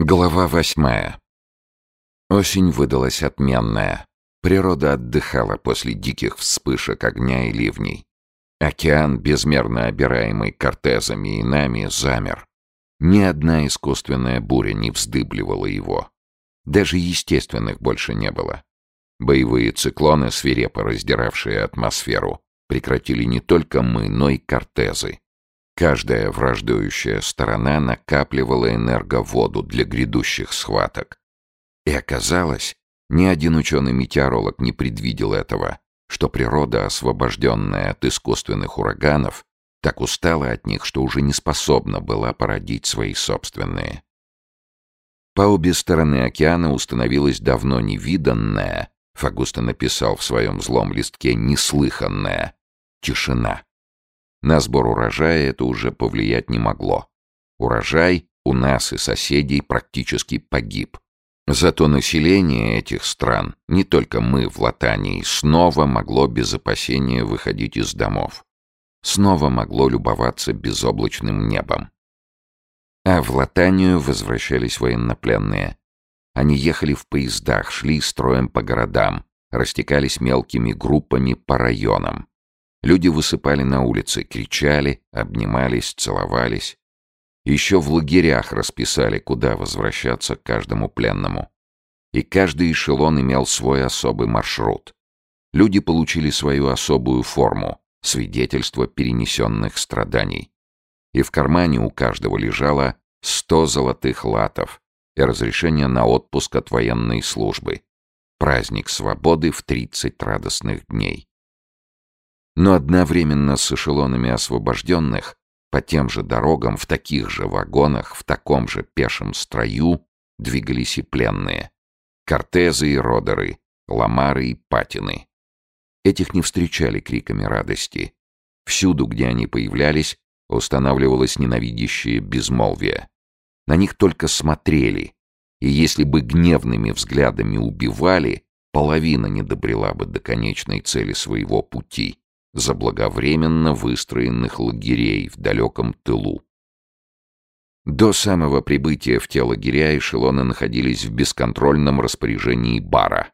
Глава восьмая. Осень выдалась отменная. Природа отдыхала после диких вспышек огня и ливней. Океан, безмерно обираемый кортезами и нами, замер. Ни одна искусственная буря не вздыбливала его. Даже естественных больше не было. Боевые циклоны, свирепо раздиравшие атмосферу, прекратили не только мы, но и кортезы. Каждая враждующая сторона накапливала энерговоду для грядущих схваток. И оказалось, ни один ученый-метеоролог не предвидел этого, что природа, освобожденная от искусственных ураганов, так устала от них, что уже не способна была породить свои собственные. По обе стороны океана установилась давно невиданная, Фагуста написал в своем злом листке «неслыханная» тишина. На сбор урожая это уже повлиять не могло. Урожай у нас и соседей практически погиб. Зато население этих стран, не только мы в Латании, снова могло без опасения выходить из домов. Снова могло любоваться безоблачным небом. А в Латанию возвращались военнопленные. Они ехали в поездах, шли строем по городам, растекались мелкими группами по районам. Люди высыпали на улицы, кричали, обнимались, целовались. Еще в лагерях расписали, куда возвращаться каждому пленному. И каждый эшелон имел свой особый маршрут. Люди получили свою особую форму, свидетельство перенесенных страданий. И в кармане у каждого лежало сто золотых латов и разрешение на отпуск от военной службы. Праздник свободы в 30 радостных дней. Но одновременно с эшелонами освобожденных по тем же дорогам, в таких же вагонах, в таком же пешем строю двигались и пленные. Кортезы и родеры, ламары и патины. Этих не встречали криками радости. Всюду, где они появлялись, устанавливалось ненавидящее безмолвие. На них только смотрели, и если бы гневными взглядами убивали, половина не добрела бы до конечной цели своего пути заблаговременно выстроенных лагерей в далеком тылу. До самого прибытия в те лагеря эшелоны находились в бесконтрольном распоряжении бара,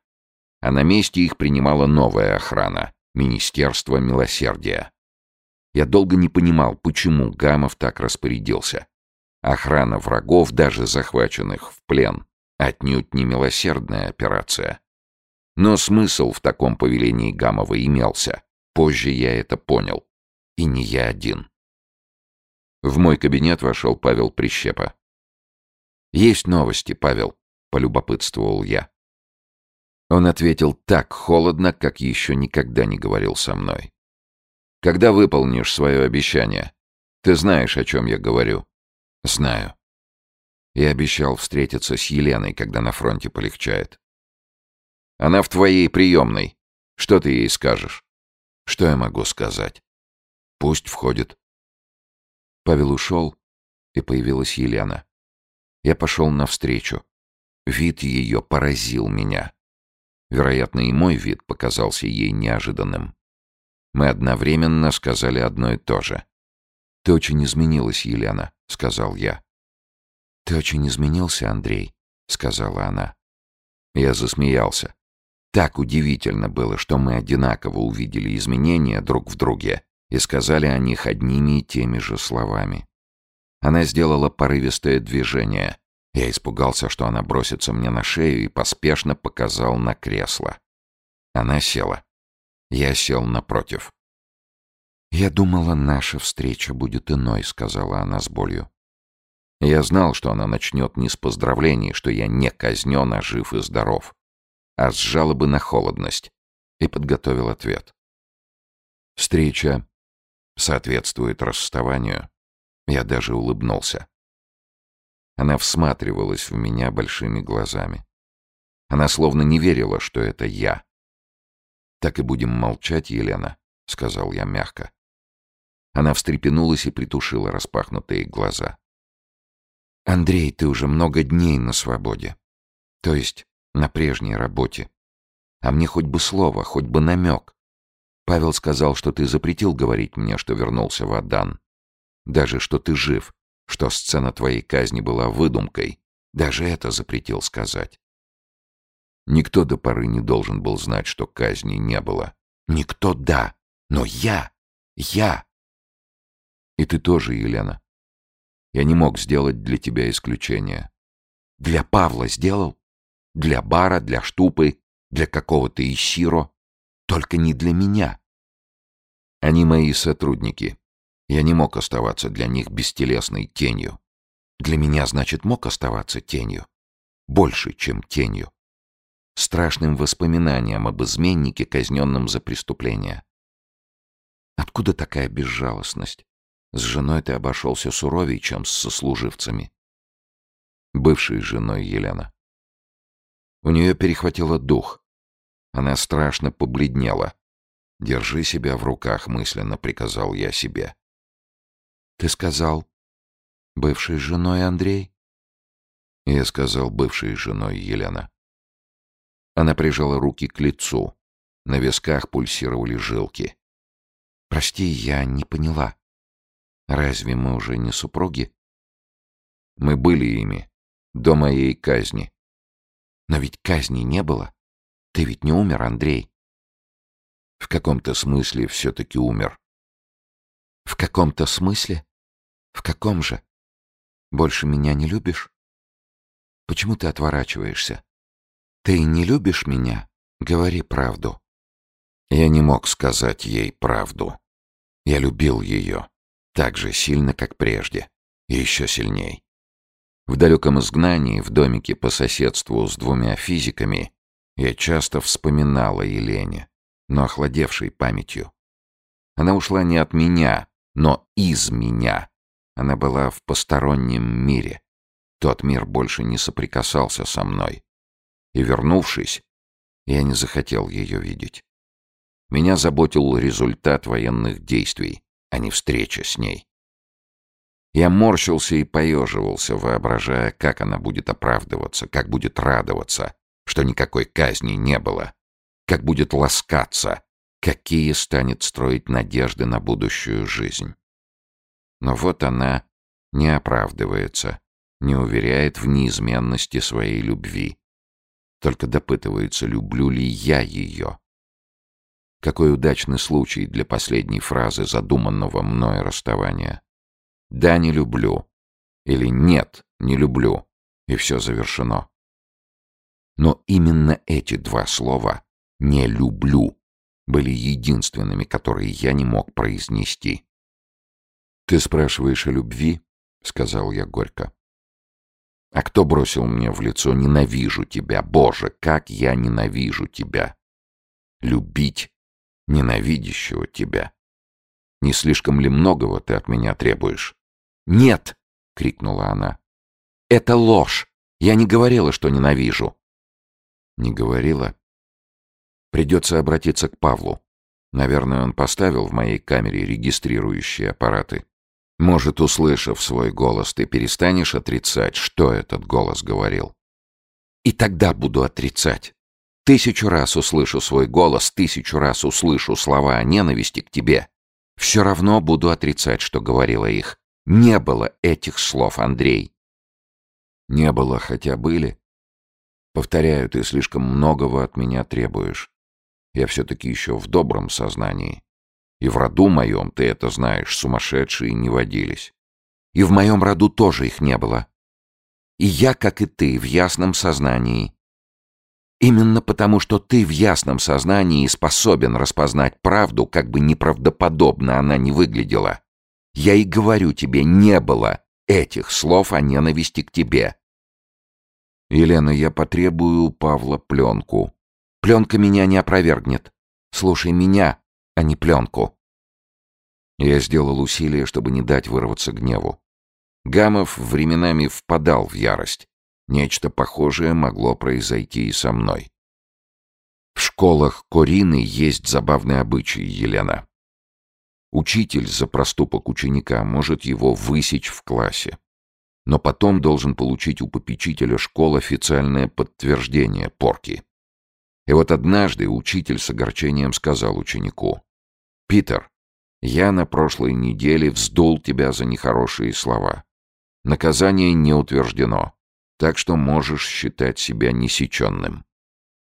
а на месте их принимала новая охрана — Министерство милосердия. Я долго не понимал, почему Гамов так распорядился. Охрана врагов, даже захваченных в плен, отнюдь не милосердная операция. Но смысл в таком повелении Гамова имелся. Позже я это понял. И не я один. В мой кабинет вошел Павел Прищепа. «Есть новости, Павел», — полюбопытствовал я. Он ответил так холодно, как еще никогда не говорил со мной. «Когда выполнишь свое обещание? Ты знаешь, о чем я говорю?» «Знаю». Я обещал встретиться с Еленой, когда на фронте полегчает. «Она в твоей приемной. Что ты ей скажешь?» Что я могу сказать? Пусть входит. Павел ушел, и появилась Елена. Я пошел навстречу. Вид ее поразил меня. Вероятно, и мой вид показался ей неожиданным. Мы одновременно сказали одно и то же. «Ты очень изменилась, Елена», — сказал я. «Ты очень изменился, Андрей», — сказала она. Я засмеялся. Так удивительно было, что мы одинаково увидели изменения друг в друге и сказали о них одними и теми же словами. Она сделала порывистое движение. Я испугался, что она бросится мне на шею и поспешно показал на кресло. Она села. Я сел напротив. «Я думала, наша встреча будет иной», — сказала она с болью. Я знал, что она начнет не с поздравлений, что я не казнен, а жив и здоров а с жалобы на холодность, и подготовил ответ. Встреча соответствует расставанию. Я даже улыбнулся. Она всматривалась в меня большими глазами. Она словно не верила, что это я. «Так и будем молчать, Елена», — сказал я мягко. Она встрепенулась и притушила распахнутые глаза. «Андрей, ты уже много дней на свободе. То есть на прежней работе. А мне хоть бы слово, хоть бы намек. Павел сказал, что ты запретил говорить мне, что вернулся в Адан. Даже что ты жив, что сцена твоей казни была выдумкой, Даже это запретил сказать. Никто до поры не должен был знать, что казни не было. Никто — да, но я, я. И ты тоже, Елена. Я не мог сделать для тебя исключение. Для Павла сделал? Для Бара, для Штупы, для какого-то Ищиро. Только не для меня. Они мои сотрудники. Я не мог оставаться для них бестелесной тенью. Для меня, значит, мог оставаться тенью. Больше, чем тенью. Страшным воспоминанием об изменнике, казненном за преступление. Откуда такая безжалостность? С женой ты обошелся суровее, чем с сослуживцами. Бывшей женой Елена. У нее перехватило дух. Она страшно побледнела. «Держи себя в руках», — мысленно приказал я себе. «Ты сказал, бывшей женой Андрей?» Я сказал, бывшей женой Елена. Она прижала руки к лицу. На висках пульсировали жилки. «Прости, я не поняла. Разве мы уже не супруги?» «Мы были ими. До моей казни». «Но ведь казни не было. Ты ведь не умер, Андрей?» «В каком-то смысле все-таки умер». «В каком-то смысле? В каком же? Больше меня не любишь? Почему ты отворачиваешься? Ты не любишь меня? Говори правду». Я не мог сказать ей правду. Я любил ее так же сильно, как прежде, и еще сильней. В далеком изгнании, в домике по соседству с двумя физиками, я часто вспоминал о Елене, но охладевшей памятью. Она ушла не от меня, но из меня. Она была в постороннем мире. Тот мир больше не соприкасался со мной. И, вернувшись, я не захотел ее видеть. Меня заботил результат военных действий, а не встреча с ней. Я морщился и поеживался, воображая, как она будет оправдываться, как будет радоваться, что никакой казни не было, как будет ласкаться, какие станет строить надежды на будущую жизнь. Но вот она не оправдывается, не уверяет в неизменности своей любви, только допытывается, люблю ли я ее. Какой удачный случай для последней фразы задуманного мной расставания. «Да, не люблю» или «нет, не люблю» и все завершено. Но именно эти два слова «не люблю» были единственными, которые я не мог произнести. «Ты спрашиваешь о любви?» — сказал я горько. «А кто бросил мне в лицо «ненавижу тебя»? Боже, как я ненавижу тебя!» Любить ненавидящего тебя. Не слишком ли многого ты от меня требуешь? «Нет!» — крикнула она. «Это ложь! Я не говорила, что ненавижу!» «Не говорила?» «Придется обратиться к Павлу. Наверное, он поставил в моей камере регистрирующие аппараты. Может, услышав свой голос, ты перестанешь отрицать, что этот голос говорил?» «И тогда буду отрицать. Тысячу раз услышу свой голос, тысячу раз услышу слова о ненависти к тебе. Все равно буду отрицать, что говорила их. Не было этих слов, Андрей. Не было, хотя были. Повторяю, ты слишком многого от меня требуешь. Я все-таки еще в добром сознании. И в роду моем, ты это знаешь, сумасшедшие не водились. И в моем роду тоже их не было. И я, как и ты, в ясном сознании, Именно потому, что ты в ясном сознании способен распознать правду, как бы неправдоподобно она не выглядела. Я и говорю тебе, не было этих слов о ненависти к тебе. Елена, я потребую у Павла пленку. Пленка меня не опровергнет. Слушай меня, а не пленку. Я сделал усилие, чтобы не дать вырваться гневу. Гамов временами впадал в ярость. Нечто похожее могло произойти и со мной. В школах Корины есть забавный обычай, Елена. Учитель за проступок ученика может его высечь в классе. Но потом должен получить у попечителя школ официальное подтверждение порки. И вот однажды учитель с огорчением сказал ученику, «Питер, я на прошлой неделе вздул тебя за нехорошие слова. Наказание не утверждено. Так что можешь считать себя несеченным.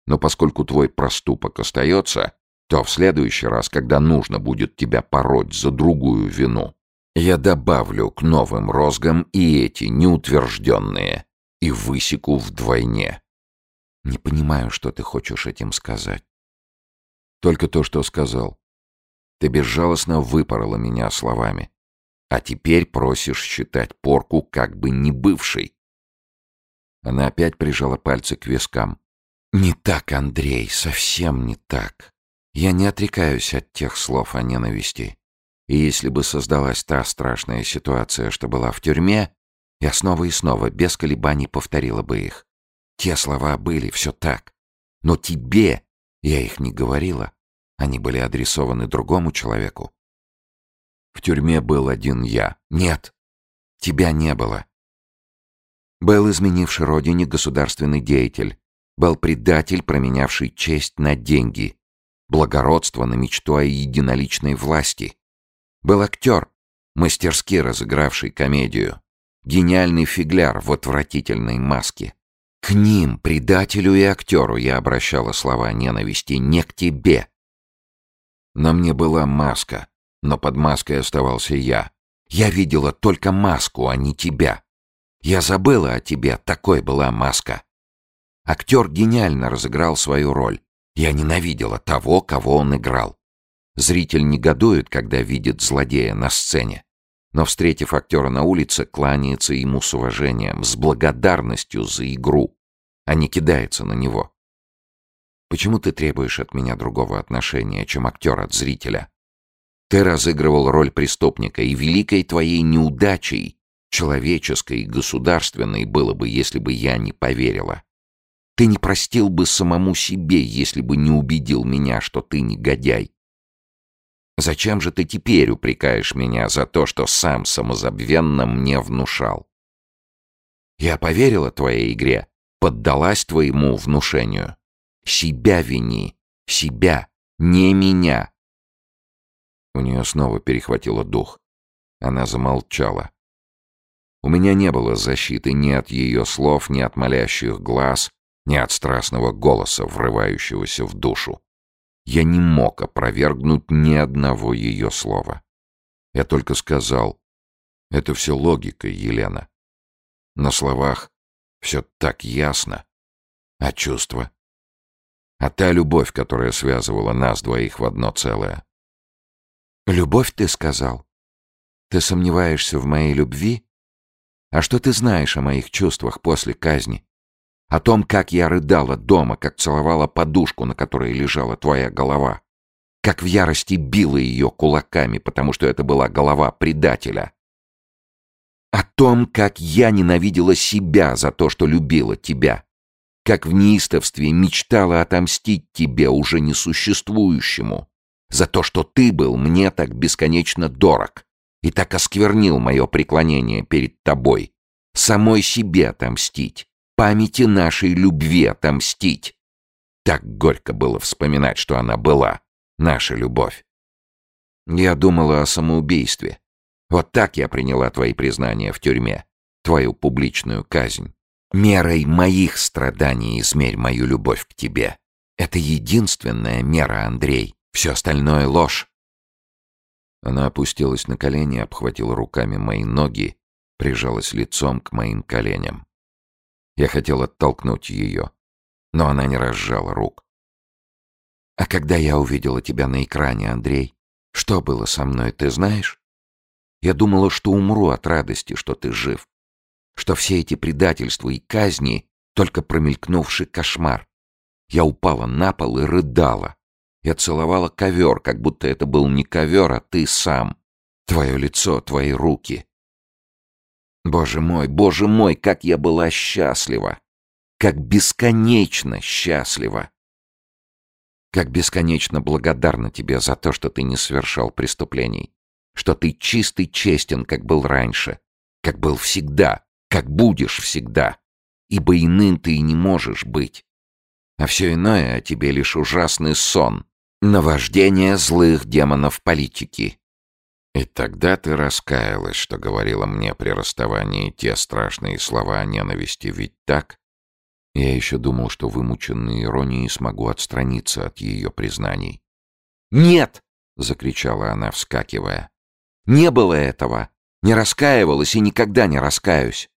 Но поскольку твой проступок остается, то в следующий раз, когда нужно будет тебя пороть за другую вину, я добавлю к новым розгам и эти неутвержденные и высеку вдвойне. Не понимаю, что ты хочешь этим сказать. Только то, что сказал. Ты безжалостно выпорола меня словами. А теперь просишь считать порку как бы не бывшей. Она опять прижала пальцы к вискам. «Не так, Андрей, совсем не так. Я не отрекаюсь от тех слов о ненависти. И если бы создалась та страшная ситуация, что была в тюрьме, я снова и снова, без колебаний, повторила бы их. Те слова были, все так. Но тебе я их не говорила. Они были адресованы другому человеку. В тюрьме был один я. Нет, тебя не было. Был изменивший родине государственный деятель. Был предатель, променявший честь на деньги. Благородство на мечту о единоличной власти. Был актер, мастерски разыгравший комедию. Гениальный фигляр в отвратительной маске. К ним, предателю и актеру, я обращала слова ненависти, не к тебе. На мне была маска, но под маской оставался я. Я видела только маску, а не тебя. Я забыла о тебе, такой была маска. Актер гениально разыграл свою роль. Я ненавидела того, кого он играл. Зритель негодует, когда видит злодея на сцене но, встретив актера на улице, кланяется ему с уважением, с благодарностью за игру, а не кидается на него. Почему ты требуешь от меня другого отношения, чем актер от зрителя? Ты разыгрывал роль преступника, и великой твоей неудачей, человеческой и государственной, было бы, если бы я не поверила. Ты не простил бы самому себе, если бы не убедил меня, что ты негодяй. Зачем же ты теперь упрекаешь меня за то, что сам самозабвенно мне внушал? Я поверила твоей игре, поддалась твоему внушению. Себя вини, себя, не меня. У нее снова перехватило дух. Она замолчала. У меня не было защиты ни от ее слов, ни от молящих глаз, ни от страстного голоса, врывающегося в душу. Я не мог опровергнуть ни одного ее слова. Я только сказал, это все логика, Елена. На словах все так ясно. А чувства? А та любовь, которая связывала нас двоих в одно целое? Любовь, ты сказал? Ты сомневаешься в моей любви? А что ты знаешь о моих чувствах после казни? О том, как я рыдала дома, как целовала подушку, на которой лежала твоя голова. Как в ярости била ее кулаками, потому что это была голова предателя. О том, как я ненавидела себя за то, что любила тебя. Как в неистовстве мечтала отомстить тебе, уже несуществующему. За то, что ты был мне так бесконечно дорог и так осквернил мое преклонение перед тобой. Самой себе отомстить памяти нашей любви отомстить. Так горько было вспоминать, что она была, наша любовь. Я думала о самоубийстве. Вот так я приняла твои признания в тюрьме, твою публичную казнь. Мерой моих страданий измерь мою любовь к тебе. Это единственная мера, Андрей. Все остальное — ложь. Она опустилась на колени, обхватила руками мои ноги, прижалась лицом к моим коленям. Я хотел оттолкнуть ее, но она не разжала рук. «А когда я увидела тебя на экране, Андрей, что было со мной, ты знаешь? Я думала, что умру от радости, что ты жив, что все эти предательства и казни — только промелькнувший кошмар. Я упала на пол и рыдала. Я целовала ковер, как будто это был не ковер, а ты сам. Твое лицо, твои руки. Боже мой, боже мой, как я была счастлива! Как бесконечно счастлива! Как бесконечно благодарна тебе за то, что ты не совершал преступлений, что ты чистый честен, как был раньше, как был всегда, как будешь всегда, ибо иным ты и не можешь быть. А все иное о тебе лишь ужасный сон, наваждение злых демонов политики. И тогда ты раскаялась, что говорила мне при расставании те страшные слова о ненависти, ведь так? Я еще думал, что вымученной иронией смогу отстраниться от ее признаний. «Нет!» — закричала она, вскакивая. «Не было этого! Не раскаивалась и никогда не раскаюсь!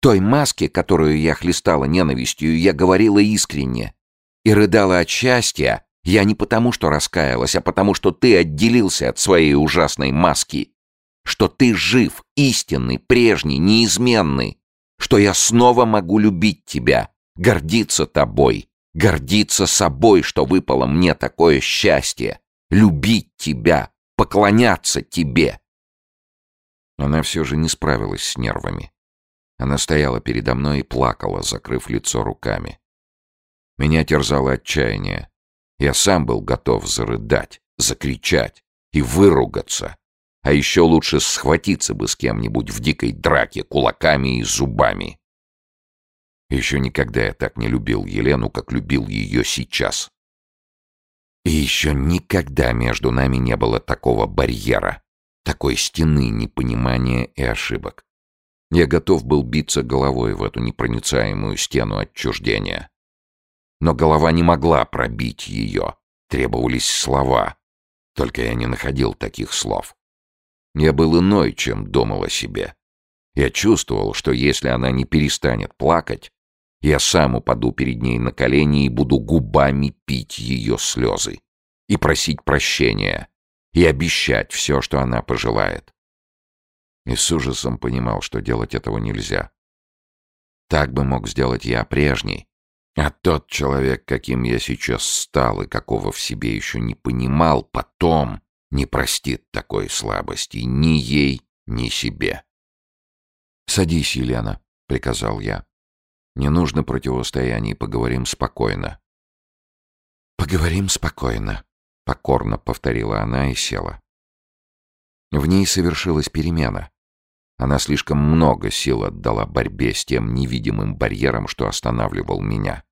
Той маске, которую я хлестала ненавистью, я говорила искренне. И рыдала от счастья, я не потому, что раскаялась, а потому, что ты отделился от своей ужасной маски. Что ты жив, истинный, прежний, неизменный. Что я снова могу любить тебя, гордиться тобой, гордиться собой, что выпало мне такое счастье. Любить тебя, поклоняться тебе. Она все же не справилась с нервами. Она стояла передо мной и плакала, закрыв лицо руками. Меня терзало отчаяние. Я сам был готов зарыдать, закричать и выругаться. А еще лучше схватиться бы с кем-нибудь в дикой драке кулаками и зубами. Еще никогда я так не любил Елену, как любил ее сейчас. И еще никогда между нами не было такого барьера, такой стены непонимания и ошибок. Я готов был биться головой в эту непроницаемую стену отчуждения. Но голова не могла пробить ее. Требовались слова. Только я не находил таких слов. Я был иной, чем думал о себе. Я чувствовал, что если она не перестанет плакать, я сам упаду перед ней на колени и буду губами пить ее слезы. И просить прощения. И обещать все, что она пожелает. И с ужасом понимал, что делать этого нельзя. Так бы мог сделать я прежний, а тот человек, каким я сейчас стал и какого в себе еще не понимал, потом не простит такой слабости ни ей, ни себе. «Садись, Елена», — приказал я. «Не нужно противостояний, поговорим спокойно». «Поговорим спокойно», — покорно повторила она и села. В ней совершилась перемена. Она слишком много сил отдала борьбе с тем невидимым барьером, что останавливал меня.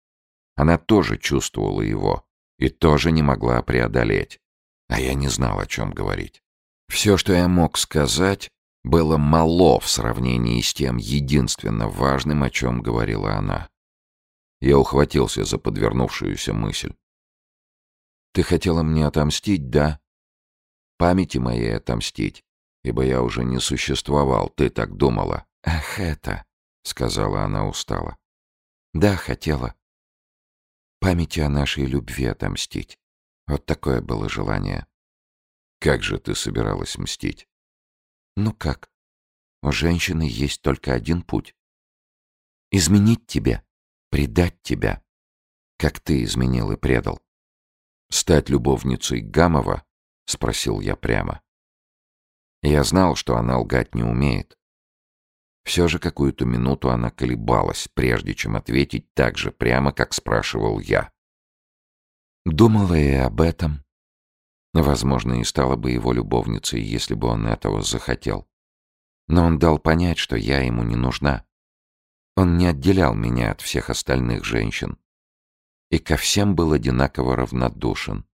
Она тоже чувствовала его и тоже не могла преодолеть. А я не знал, о чем говорить. Все, что я мог сказать, было мало в сравнении с тем единственно важным, о чем говорила она. Я ухватился за подвернувшуюся мысль. «Ты хотела мне отомстить, да?» «Памяти моей отомстить, ибо я уже не существовал, ты так думала». «Ах, это...» — сказала она устало. «Да, хотела памяти о нашей любви отомстить. Вот такое было желание. Как же ты собиралась мстить? Ну как? У женщины есть только один путь. Изменить тебе, предать тебя, как ты изменил и предал. Стать любовницей Гамова? Спросил я прямо. Я знал, что она лгать не умеет. Все же какую-то минуту она колебалась, прежде чем ответить так же прямо, как спрашивал я. Думала и об этом. Возможно, и стала бы его любовницей, если бы он этого захотел. Но он дал понять, что я ему не нужна. Он не отделял меня от всех остальных женщин. И ко всем был одинаково равнодушен.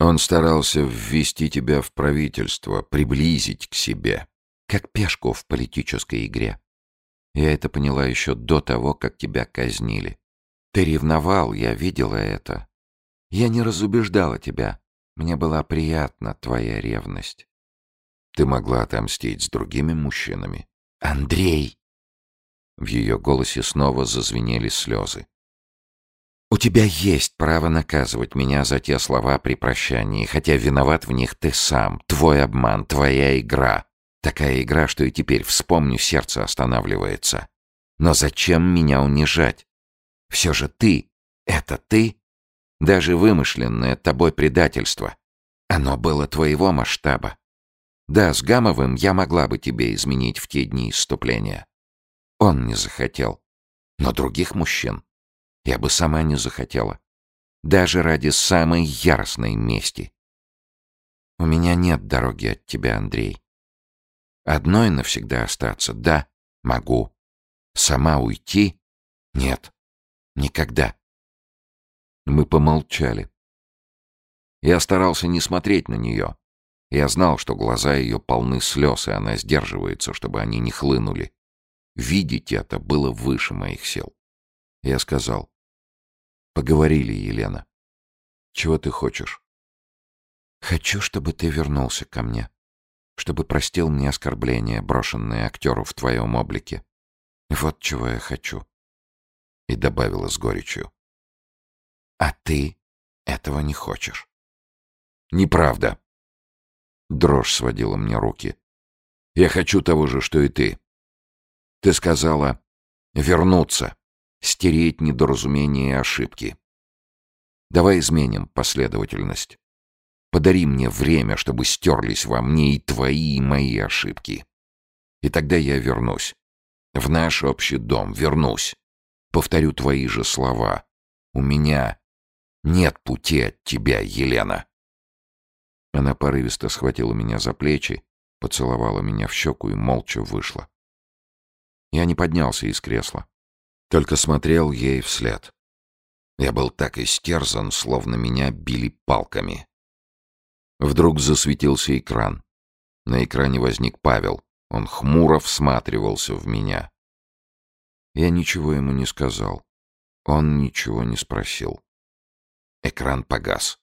Он старался ввести тебя в правительство, приблизить к себе как пешку в политической игре. Я это поняла еще до того, как тебя казнили. Ты ревновал, я видела это. Я не разубеждала тебя. Мне была приятна твоя ревность. Ты могла отомстить с другими мужчинами. Андрей! В ее голосе снова зазвенели слезы. «У тебя есть право наказывать меня за те слова при прощании, хотя виноват в них ты сам, твой обман, твоя игра. Такая игра, что и теперь вспомню, сердце останавливается. Но зачем меня унижать? Все же ты, это ты? Даже вымышленное тобой предательство. Оно было твоего масштаба. Да, с Гамовым я могла бы тебе изменить в те дни исступления. Он не захотел. Но других мужчин я бы сама не захотела. Даже ради самой яростной мести. У меня нет дороги от тебя, Андрей. Одной навсегда остаться? Да, могу. Сама уйти? Нет, никогда. Мы помолчали. Я старался не смотреть на нее. Я знал, что глаза ее полны слез, и она сдерживается, чтобы они не хлынули. Видеть это было выше моих сил. Я сказал, «Поговорили, Елена. Чего ты хочешь?» «Хочу, чтобы ты вернулся ко мне, чтобы простил мне оскорбления, брошенные актеру в твоем облике. Вот чего я хочу». И добавила с горечью. «А ты этого не хочешь». «Неправда», Дрожь сводила мне руки. «Я хочу того же, что и ты. Ты сказала вернуться, стереть недоразумения и ошибки. Давай изменим последовательность. Подари мне время, чтобы стерлись во мне и твои, и мои ошибки. И тогда я вернусь. В наш общий дом вернусь. Повторю твои же слова. У меня нет пути от тебя, Елена. Она порывисто схватила меня за плечи, поцеловала меня в щеку и молча вышла. Я не поднялся из кресла, только смотрел ей вслед. Я был так истерзан, словно меня били палками. Вдруг засветился экран. На экране возник Павел. Он хмуро всматривался в меня. Я ничего ему не сказал. Он ничего не спросил. Экран погас.